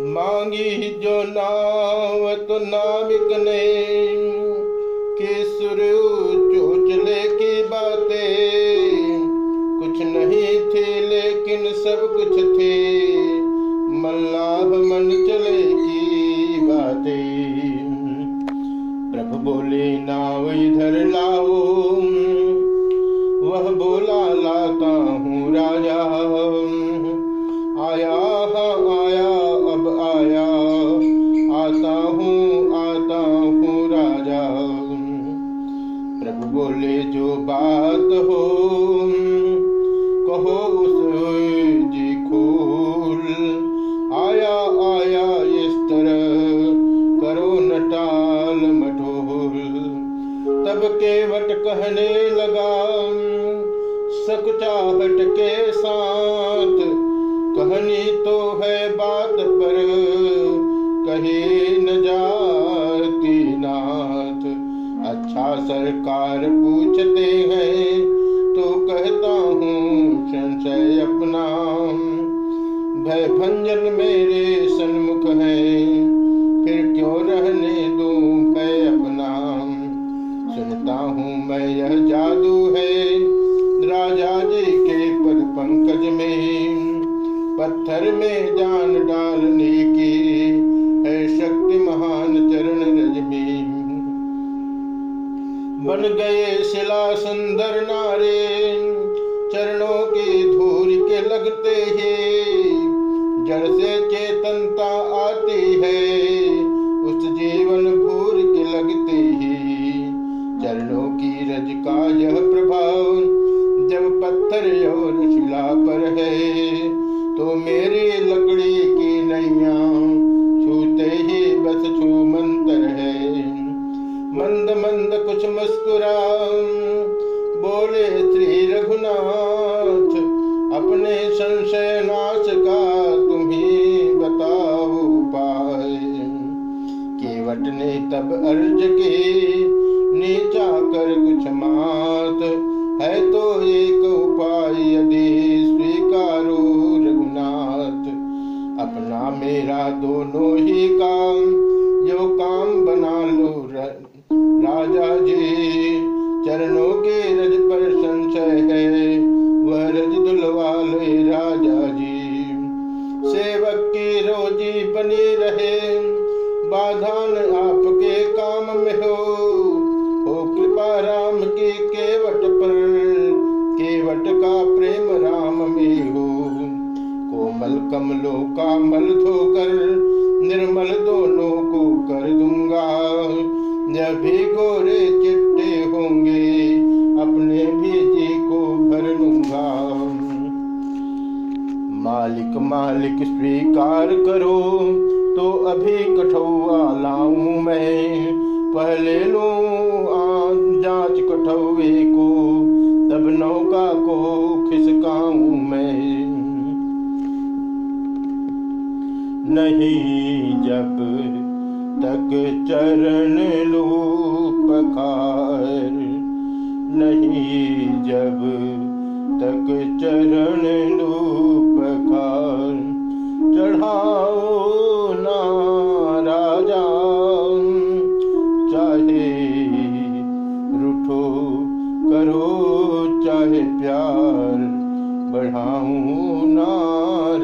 मांगी जो नाव तो नाविक ने चोचले की बातें। कुछ नहीं थी लेकिन सब कुछ थे। मल्लाभ मन चले की बातें। प्रभु बोले, नाव इधर लाओ बन गए शिला सुंदर नारे, चरणों की धूल के लगते ही। जड़ से चेतनता आती है, उस जीवन भूर के लगते ही। चरणों की रज का यह प्रभाव, जब पत्थर और शिला पर है तो मेरी लकड़ी की नैया कुछ मुस्कुरा बोले श्री रघुनाथ अपने संशय नाश का तुम्ही बताओ उपाय। केवट ने तब अर्ज़ के नीचा कर कुछ मात, है तो एक उपाय यदि स्वीकारो रघुनाथ। अपना मेरा दोनों ही काम जो काम बना राजा जी चरणों के रज पर संशय है, वह रज दुलवा ले राजा जी सेवक की रोजी बनी रहे, बाधान आपके काम में हो। हो कृपा राम की केवट पर, केवट का प्रेम राम में हो। कोमल कमलों का मल धोकर, निर्मल दोनों जब भी गोरे चिट्टे होंगे, अपने भी को भर लूँगा। मालिक मालिक, स्वीकार करो तो अभी कठौआ लाऊं मैं। पहले लो जाँच कठौए को, तब नौका को खिसकाऊं मैं। नहीं जब तक चरण लो पखार नहीं जब तक चरण लो पखार चढ़ाओ ना राजा चाहे रूठो करो, चाहे प्यार बढ़ाऊं ना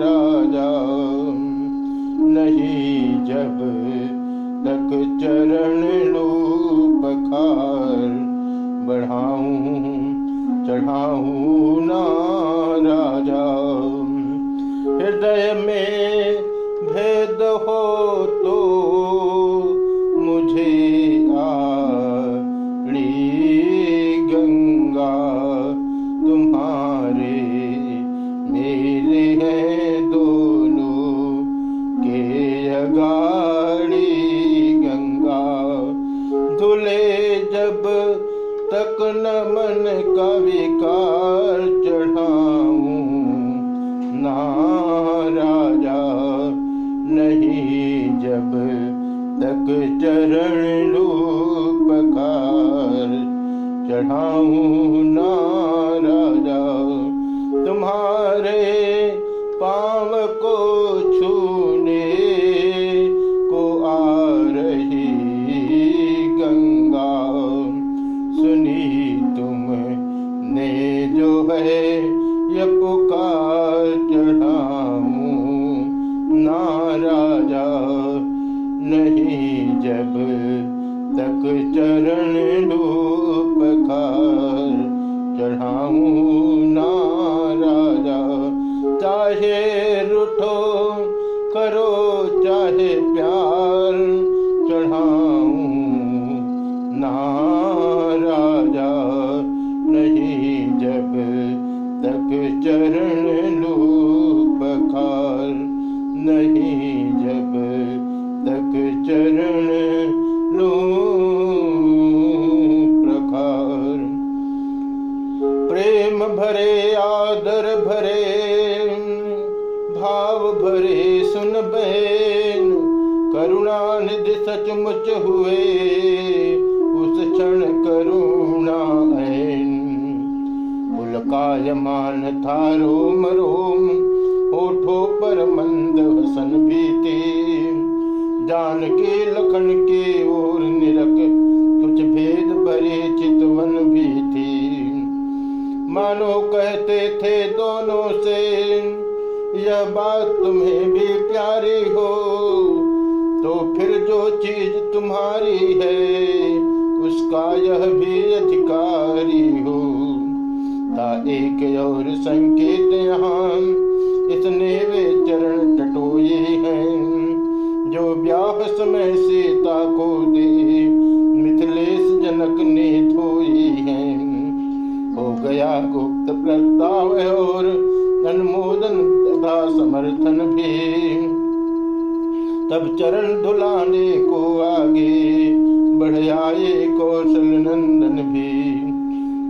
राजा नहीं जब तक चरण लो पखार बढ़ाऊं चढ़ाऊं ना राजा। हृदय में भेद हो न मन का विकार चढ़ाऊं। ना राजा नहीं जब तक चरण लू पकार चढ़ाऊं ना। चरण लू प्रखार। प्रेम भरे, आदर भरे, भाव भरे, सुन बैन करुणा निधि सचमुच हुए, उस क्षण करुणा ऐन। पुलकायमान था रोम रोम होठों पर मंद हसन भीते। जान के लखन के ओर निरक कुछ भेद भरे चितवन भी थी। मानो कहते थे दोनों से, यह बात तुम्हें भी प्यारी हो। तो फिर जो चीज़ तुम्हारी है समर्थन भी तब चरण धुलाने को आगे बढ़ आए कौशल नंदन भी।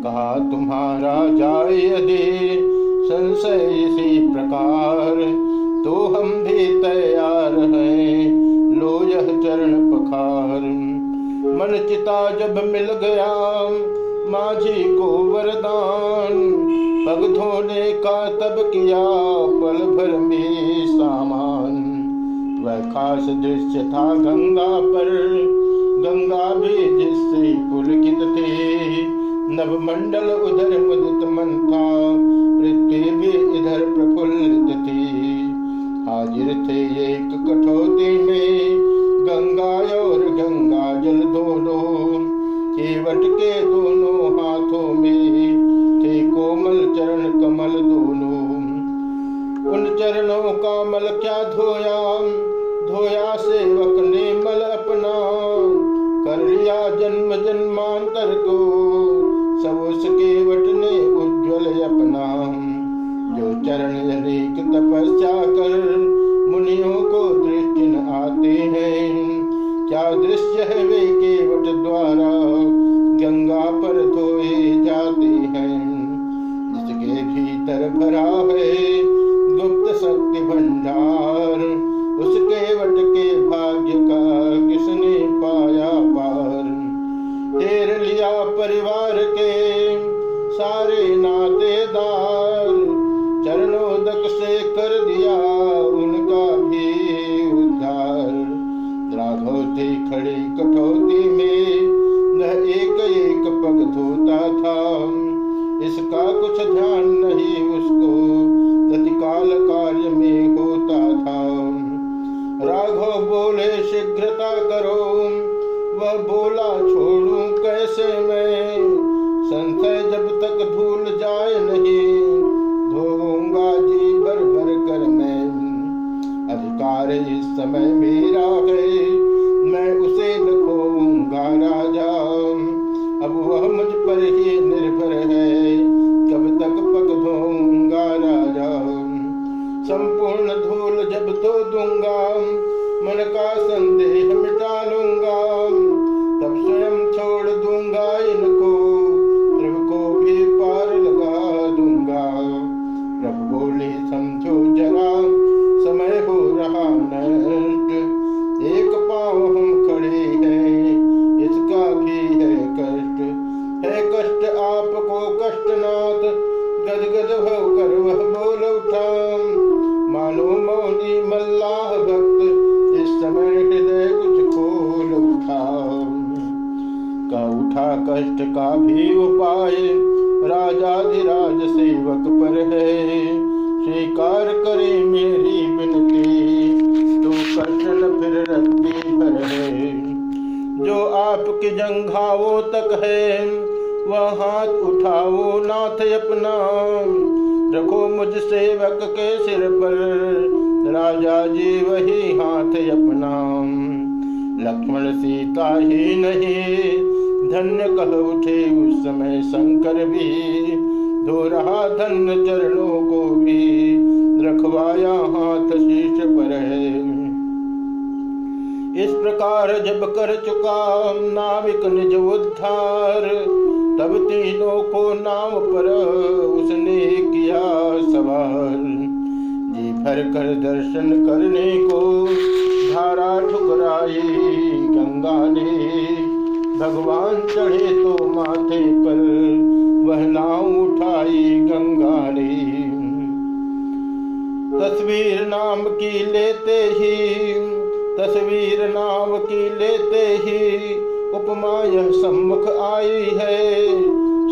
कहा, तुम्हारा जाए यदि संशय इसी प्रकार तो हम भी तैयार हैं। लो यह चरण पखार। मन चिता जब मिल गया माझी को वरदान पग धोने का तब किया पल भर में सामान। वह खास दृश्य था गंगा पर। गंगा भी जिससे पुलकित थे। नव मंडल उधर मुदित मन था। पृथ्वी भी इधर प्रफुल्लित थी। जन्मांतर को धोता था। इसका कुछ ध्यान नहीं उसको। तत्काल कार्य में होता था। राघव बोले, शीघ्रता करो। वह बोला, छोड़ू कैसे मैं? संशय जब तक भूल जाए नहीं। धोऊँगा जी भर भर कर मैं। अधिकार इस समय मेरा है। कष्ट का भी उपाय राजाधिराज सेवक पर है। स्वीकार करे मेरी विनती तो कष्ट न फिर रत्ती भर है। जो आपकी तक है, वह हाथ उठाओ नाथ अपना। रखो मुझ सेवक के सिर पर, राजा जी वही हाथ अपना। लक्ष्मण सीता ही नहीं धन्य कह उठे उस समय शंकर भी धो रहा धन्य चरणों को भी, रखवाया हाथ शीश पर है। इस प्रकार जब कर चुका नाविक निज उद्धार, तब तीनों को नाव पर उसने किया सवार। जी भर कर दर्शन करने को धारा ठुकराई गंगा ने भगवान चढ़े तो माथे पर, वह नाव उठाई गंगा ने। तस्वीर नाम की लेते ही, तस्वीर नाम की लेते ही उपमा यह सम्मुख आई है।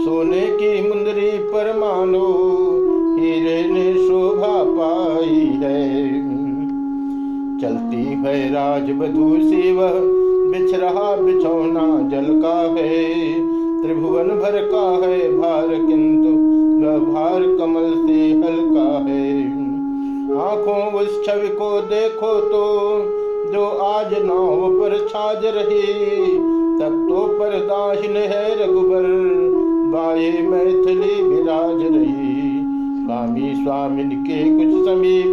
सोने की मुंदरी पर मानो, हीरे ने शोभा पाई है। चलती है राजबधू सी वह बिछ रहा बिछौना जल का है, त्रिभुवन भर का है, भार किंतु भार कमल से हल्का है। आँखों उस छवि को देखो तो जो आज नाव पर छाज रही, तब तो पर दाहिन है रघुबर बाए मैथिली विराज रही। स्वामी स्वामिन के कुछ समीप